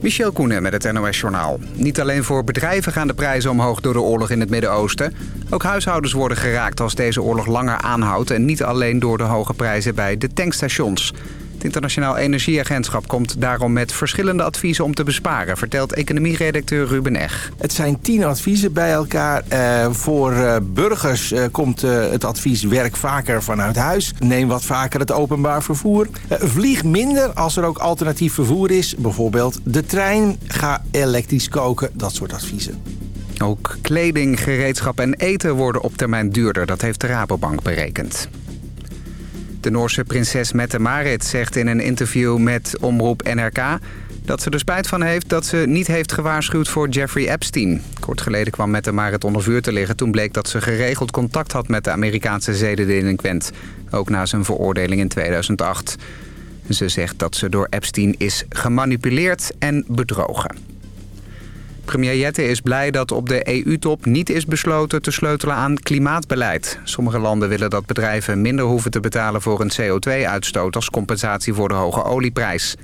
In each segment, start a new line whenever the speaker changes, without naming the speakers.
Michel Koenen met het NOS-journaal. Niet alleen voor bedrijven gaan de prijzen omhoog door de oorlog in het Midden-Oosten. Ook huishoudens worden geraakt als deze oorlog langer aanhoudt... en niet alleen door de hoge prijzen bij de tankstations. Het Internationaal Energieagentschap komt daarom met verschillende adviezen om te besparen... vertelt economieredacteur Ruben Eg.
Het zijn tien adviezen bij elkaar. Uh, voor uh, burgers uh, komt het advies werk vaker vanuit huis. Neem wat vaker het openbaar vervoer. vlieg minder als er ook alternatief vervoer is. Bijvoorbeeld de trein. Ga elektrisch koken. Dat soort adviezen.
Ook kleding, gereedschap en eten worden op termijn duurder. Dat heeft de Rabobank berekend. De Noorse prinses Mette-Marit zegt in een interview met Omroep NRK... dat ze er spijt van heeft dat ze niet heeft gewaarschuwd voor Jeffrey Epstein. Kort geleden kwam Mette-Marit onder vuur te liggen... toen bleek dat ze geregeld contact had met de Amerikaanse zedendelinquent. Ook na zijn veroordeling in 2008. Ze zegt dat ze door Epstein is gemanipuleerd en bedrogen. Premier Jette is blij dat op de EU-top niet is besloten te sleutelen aan klimaatbeleid. Sommige landen willen dat bedrijven minder hoeven te betalen voor een CO2-uitstoot als compensatie voor de hoge olieprijs.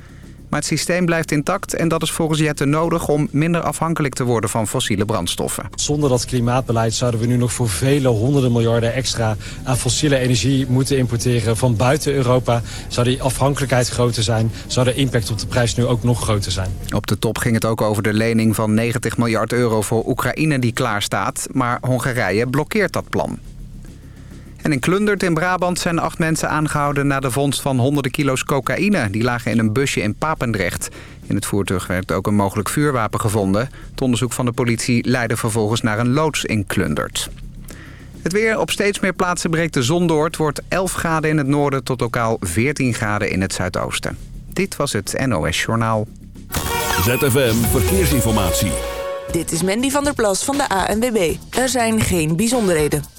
Maar het systeem blijft intact en dat is volgens Jette nodig om minder afhankelijk te worden van fossiele brandstoffen.
Zonder dat klimaatbeleid zouden we nu nog voor vele honderden miljarden extra aan fossiele energie moeten importeren van buiten Europa. Zou die afhankelijkheid groter zijn, zou de impact op de prijs nu ook nog groter zijn.
Op de top ging het ook over de lening van 90 miljard euro voor Oekraïne die klaar staat, maar Hongarije blokkeert dat plan. En in Klundert in Brabant zijn acht mensen aangehouden... na de vondst van honderden kilo's cocaïne. Die lagen in een busje in Papendrecht. In het voertuig werd ook een mogelijk vuurwapen gevonden. Het onderzoek van de politie leidde vervolgens naar een loods in Klundert. Het weer op steeds meer plaatsen breekt de zon door. Het wordt 11 graden in het noorden tot lokaal 14 graden in het zuidoosten. Dit was het NOS Journaal.
ZFM Verkeersinformatie.
Dit is Mandy van der Plas van de ANWB. Er zijn geen bijzonderheden.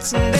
And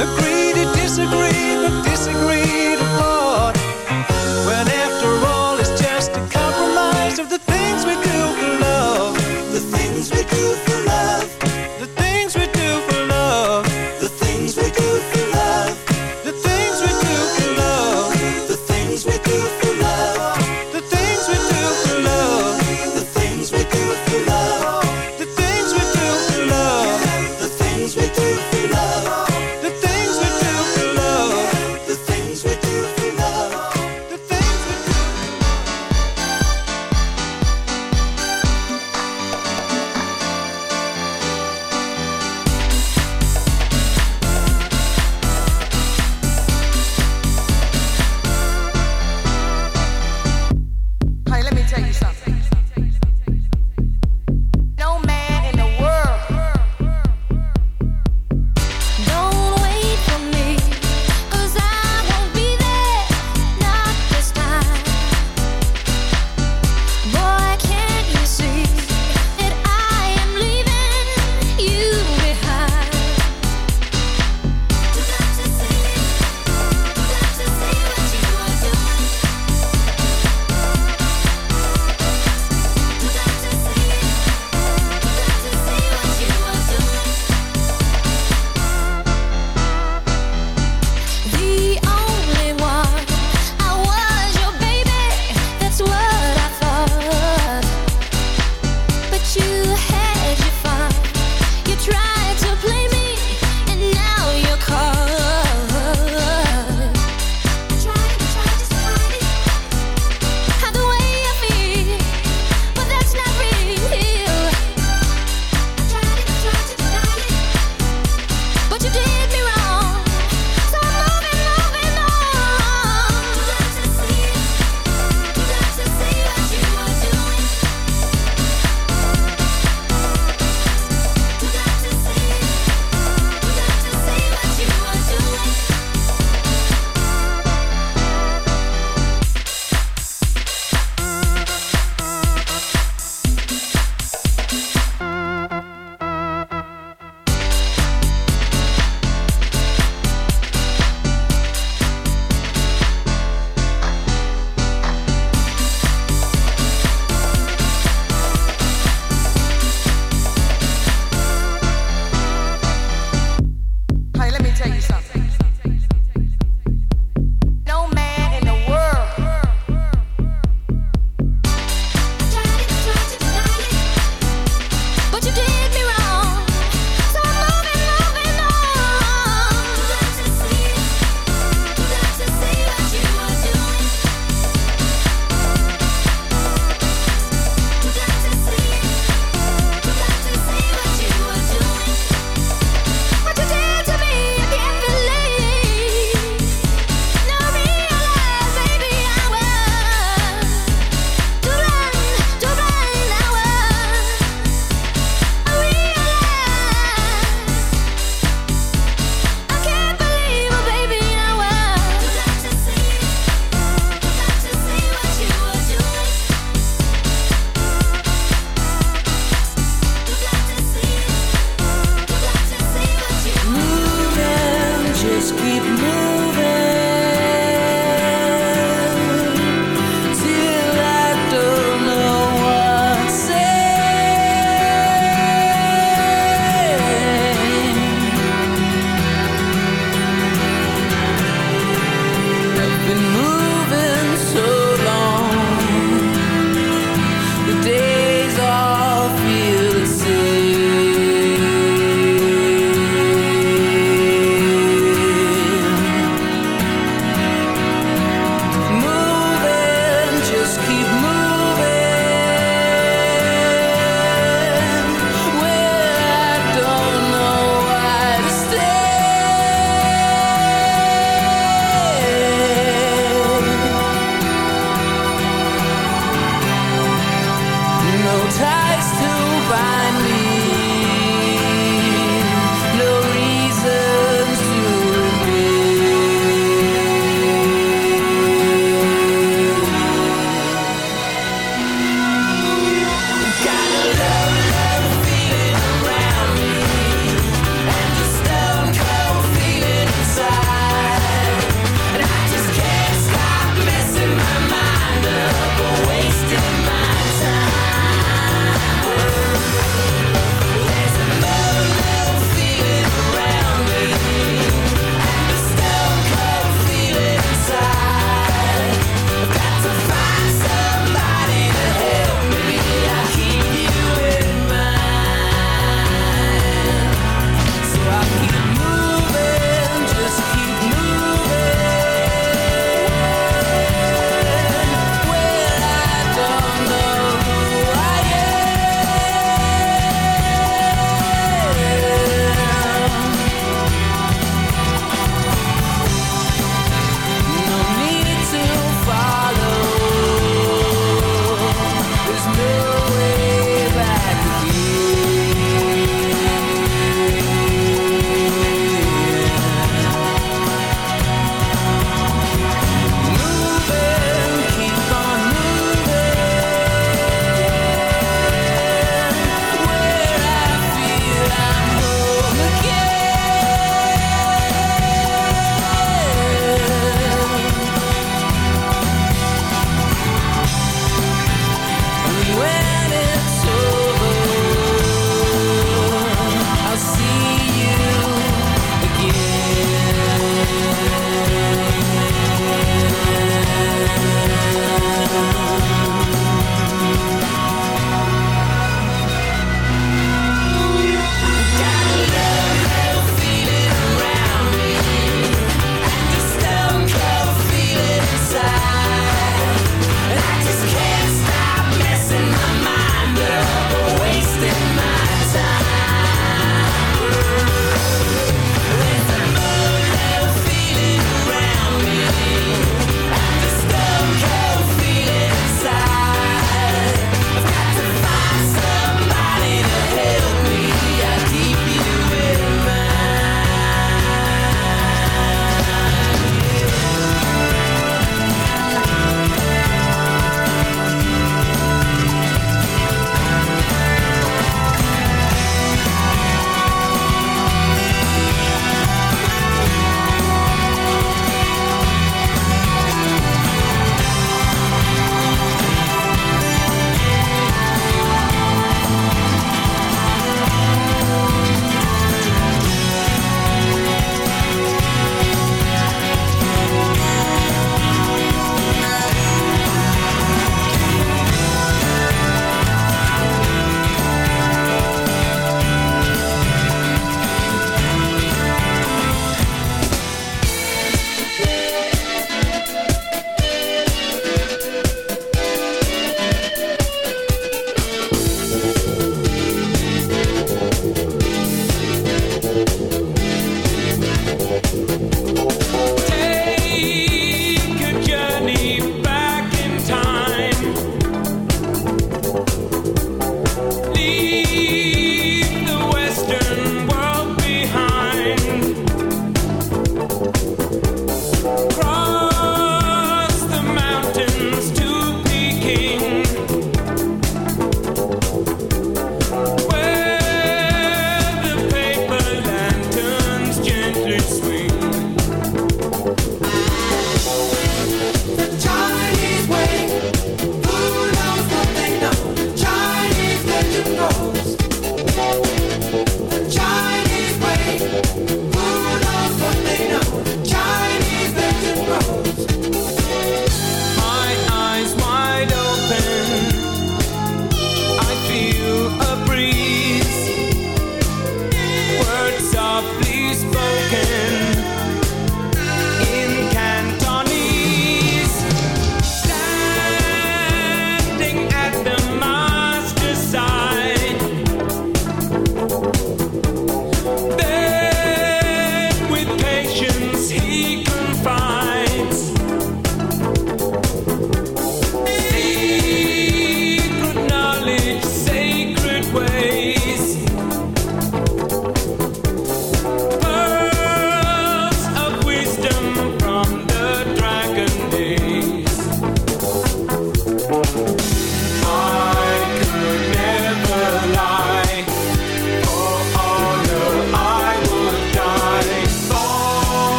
Agree to disagree,
but disagree.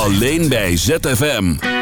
Alleen bij ZFM.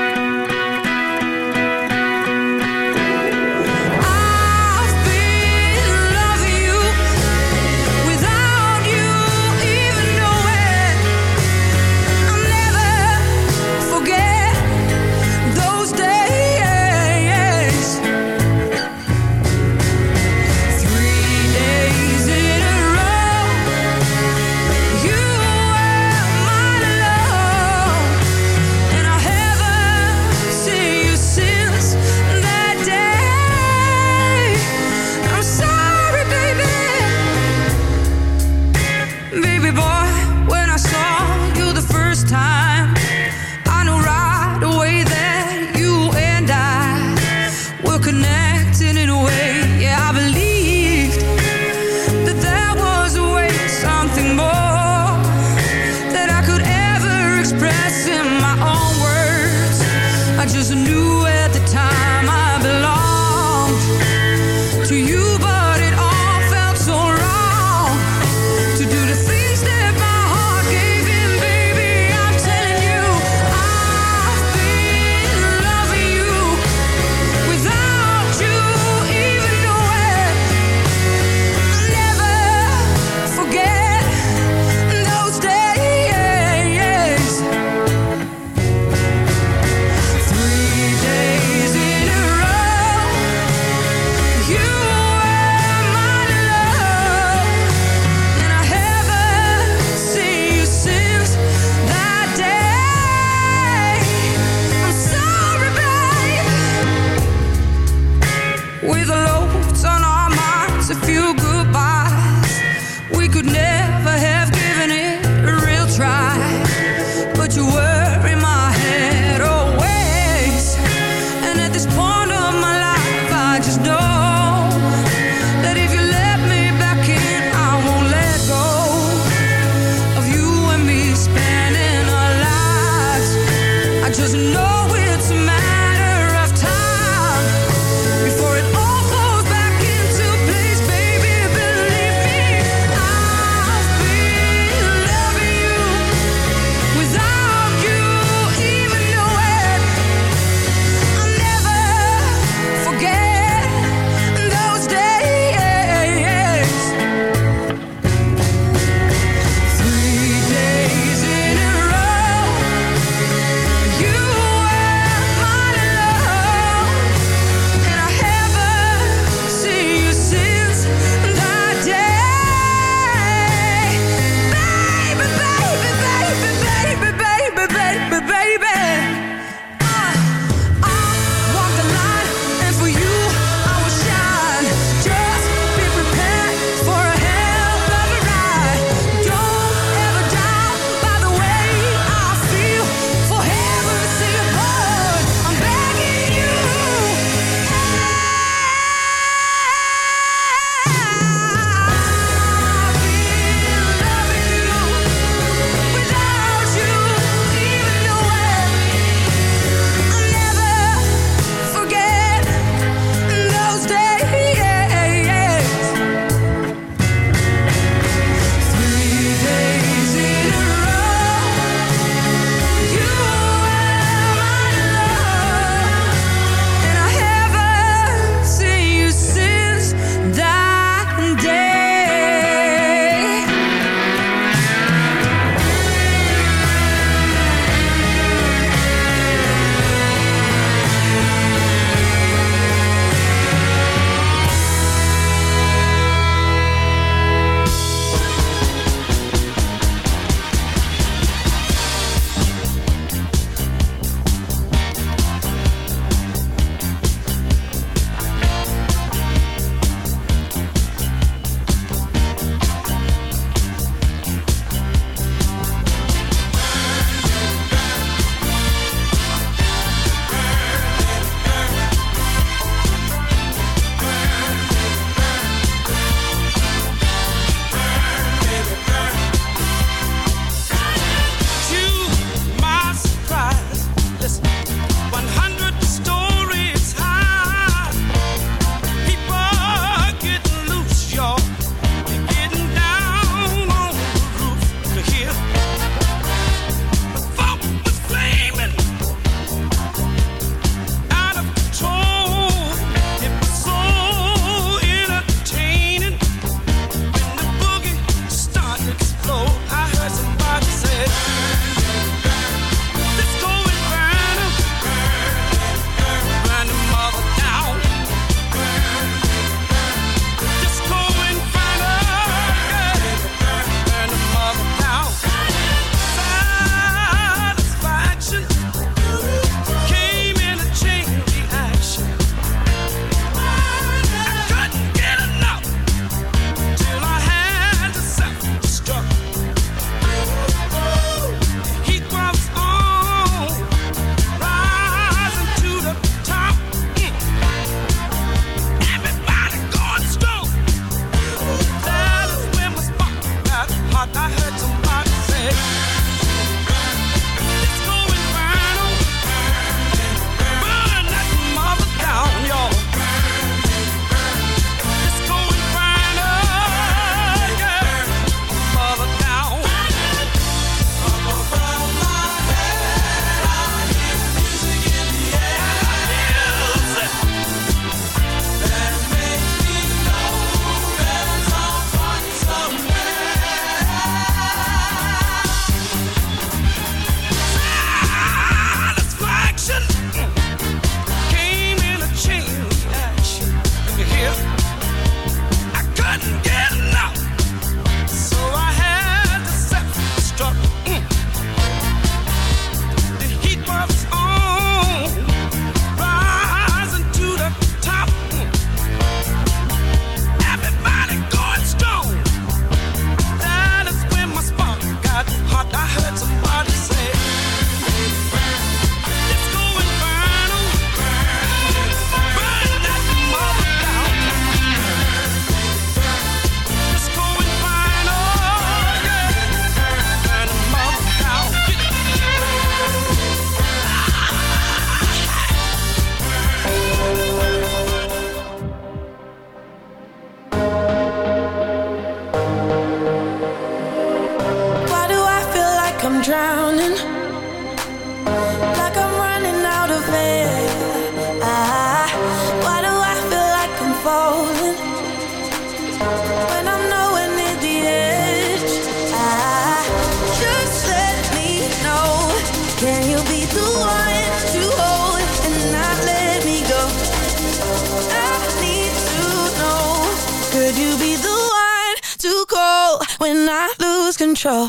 control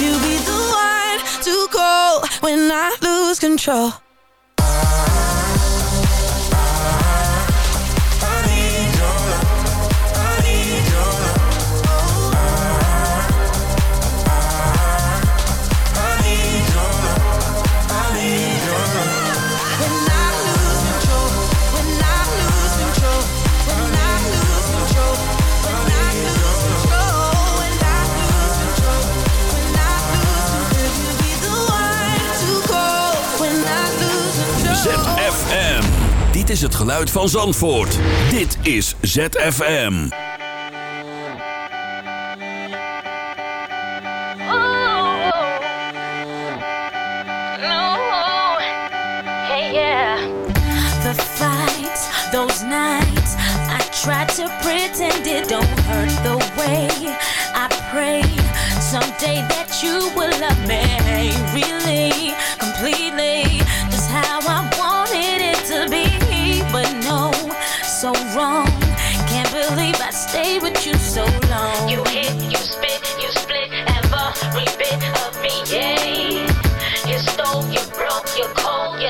you be the one to call when I lose control?
Dit is het geluid van Zandvoort. Dit is ZFM.
Oh, oh. those nights I try to pretend it don't hurt the way I pray. Someday that you will love me really completely. so wrong. Can't believe I stayed with you so long.
You hit, you spit, you split every bit of me. Yeah. You stole, you broke, you cold,
you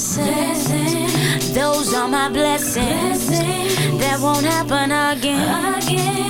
lessons. Those are my blessings. blessings. That won't happen again. again.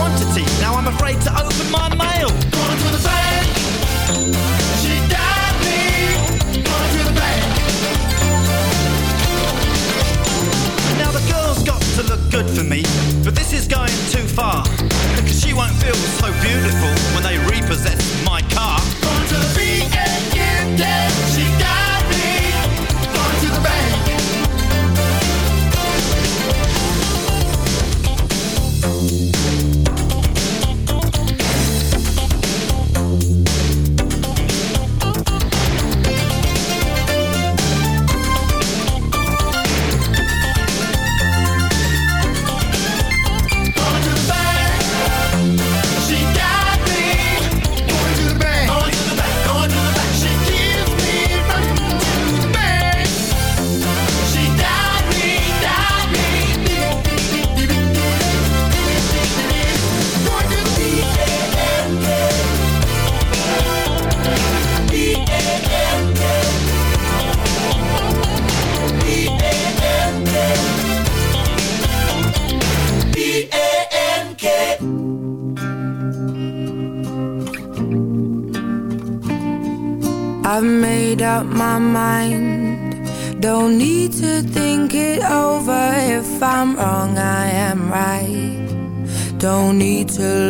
quantity. Now I'm afraid to open my mail.
Gone to the bank. She died me. Gone to the bank.
Now the girl's got to look good for me, but this is going too far. Because she won't feel so beautiful when they repossess
to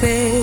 fe.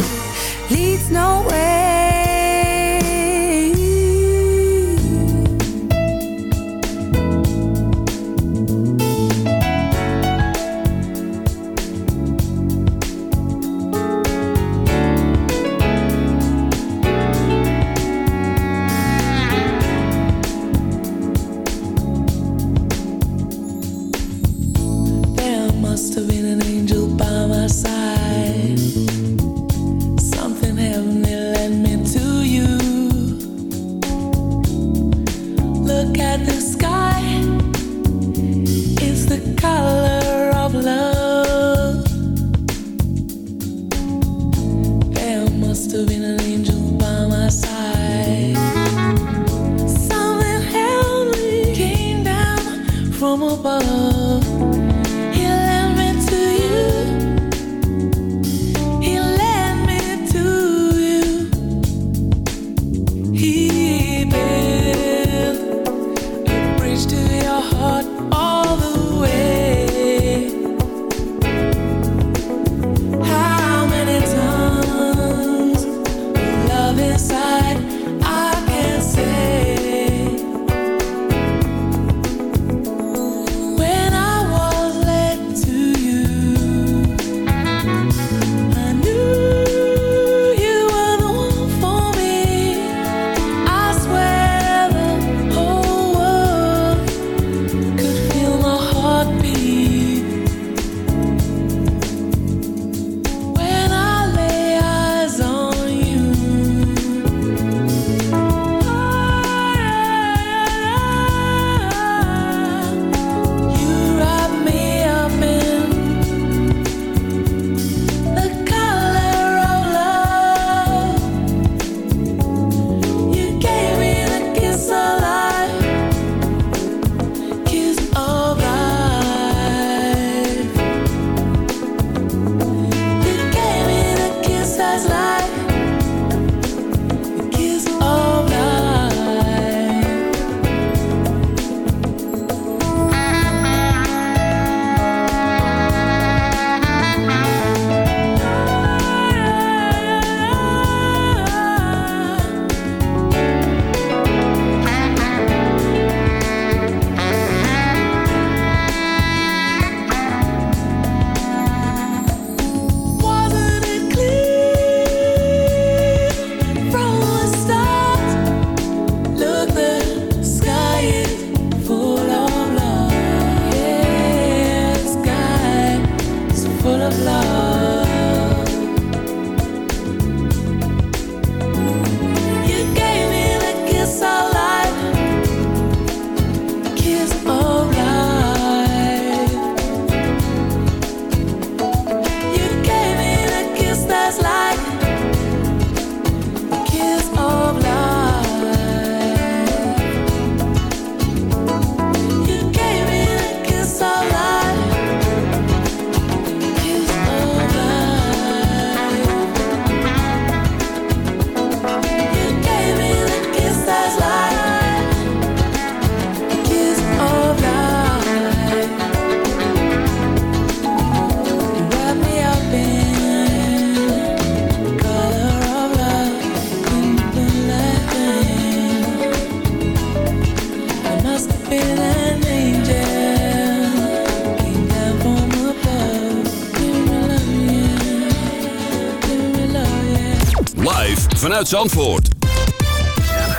Zandvoort.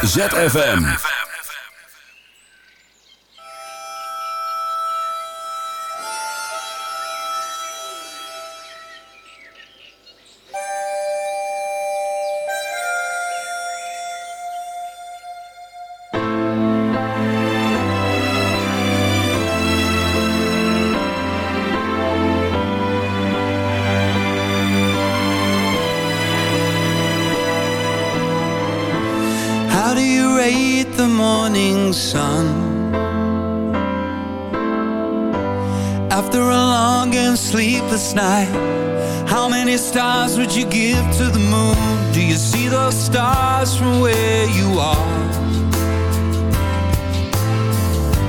ZFM.
little stars from where you are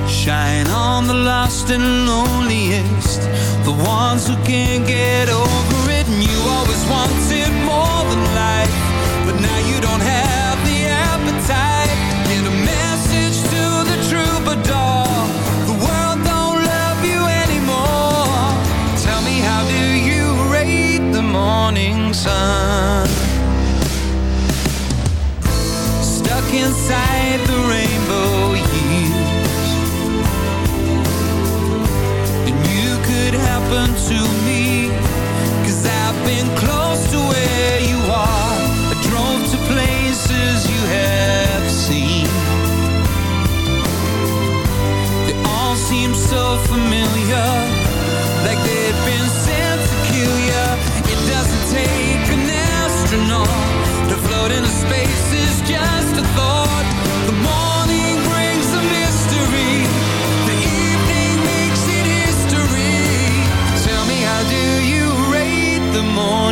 Shine on the lost and loneliest The ones who can't get over it And you always wanted. happened to me? Cause I've been close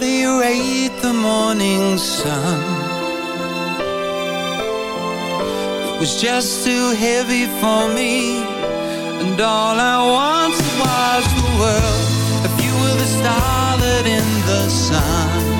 do rate the morning sun? It was just too heavy for me And all I wanted was the world If you were the starlet in the sun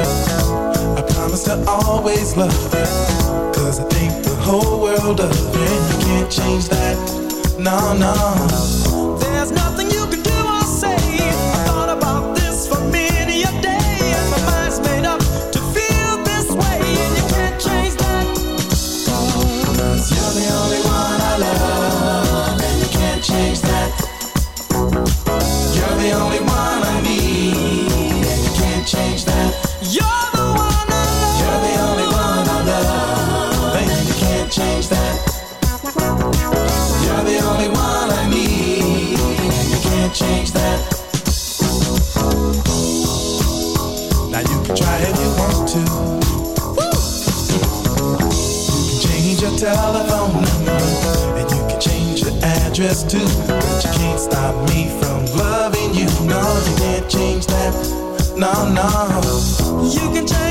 to
always love you. Cause I think the whole world of it. You can't change that. No, no. telephone number And you can change the address too. But you can't stop me from loving you. No, you can't change that, no, no.
You can change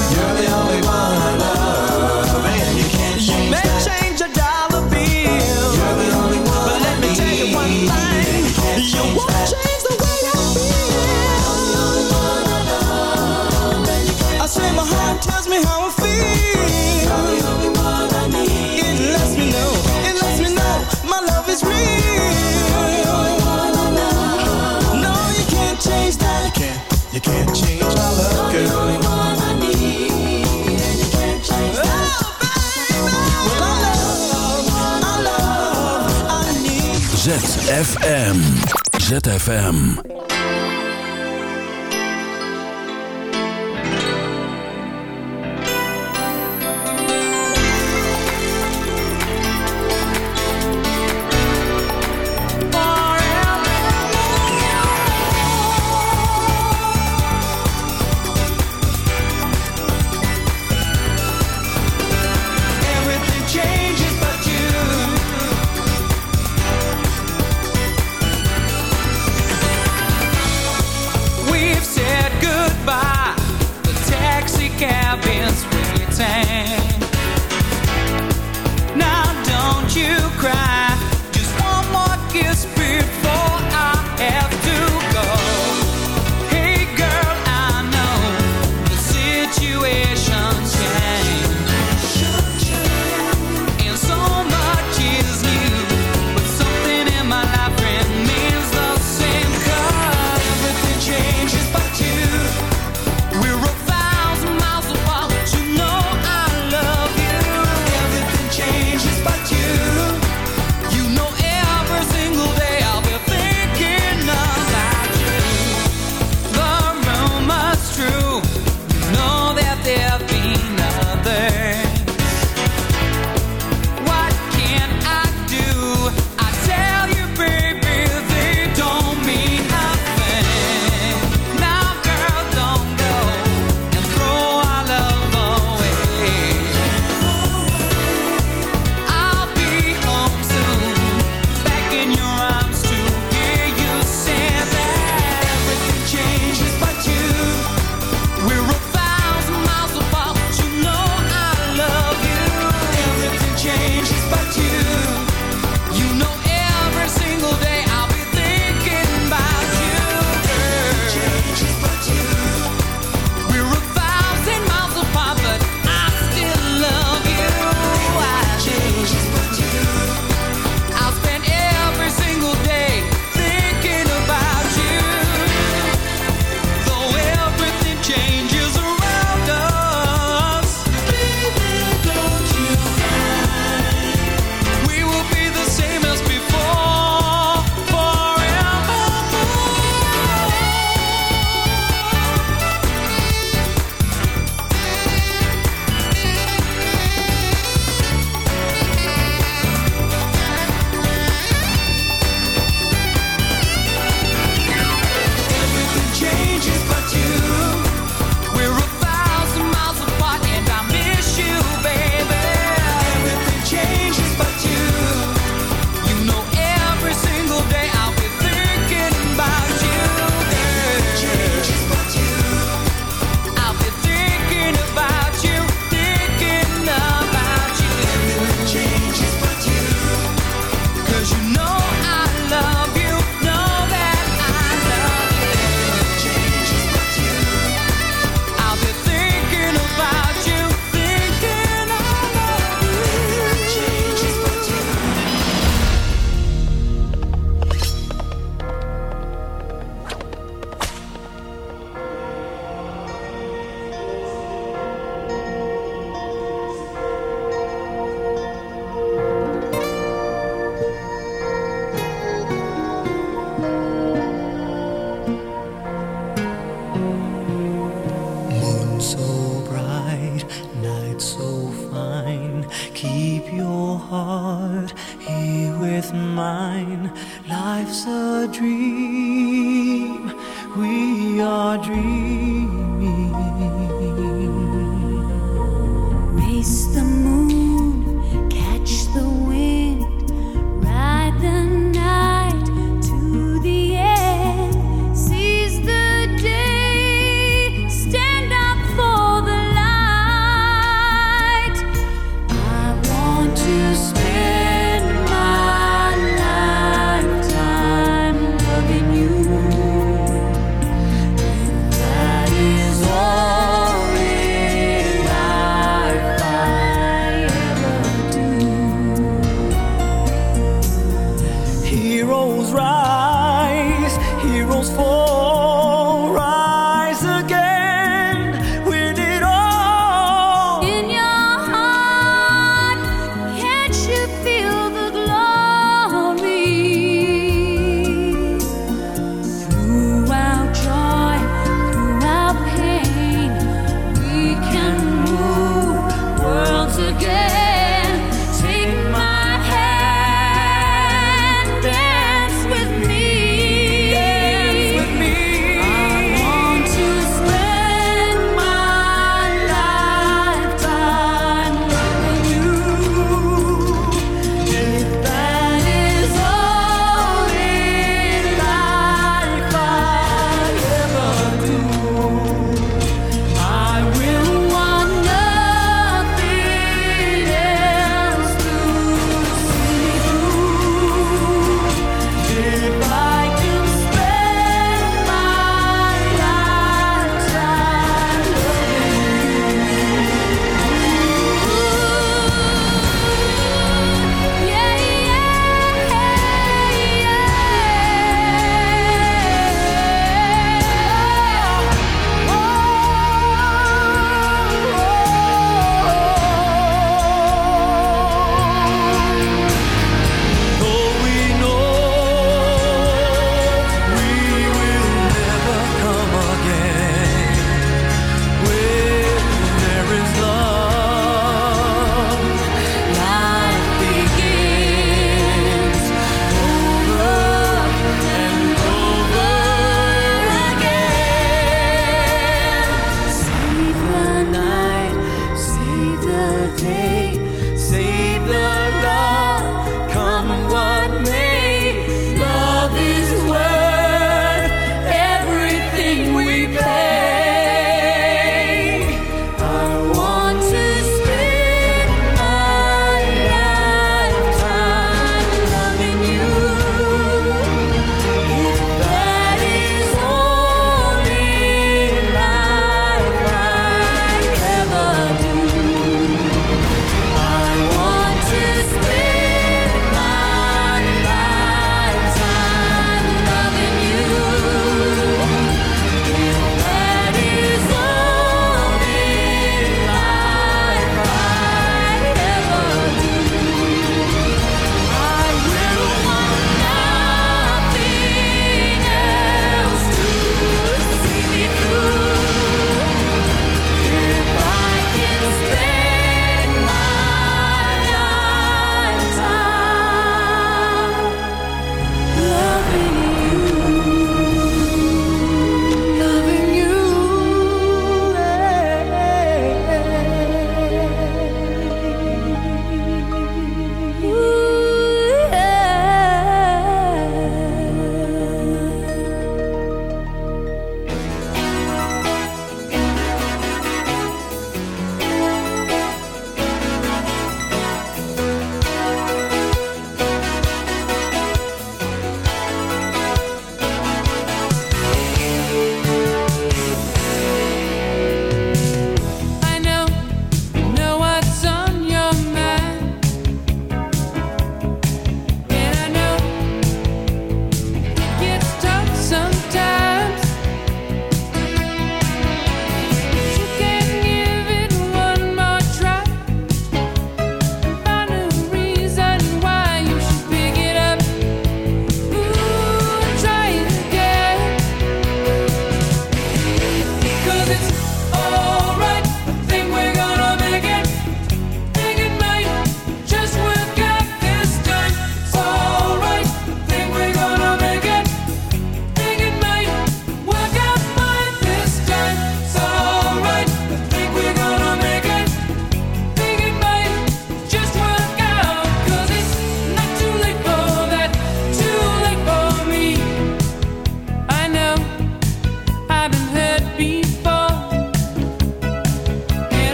ZFM. ZFM.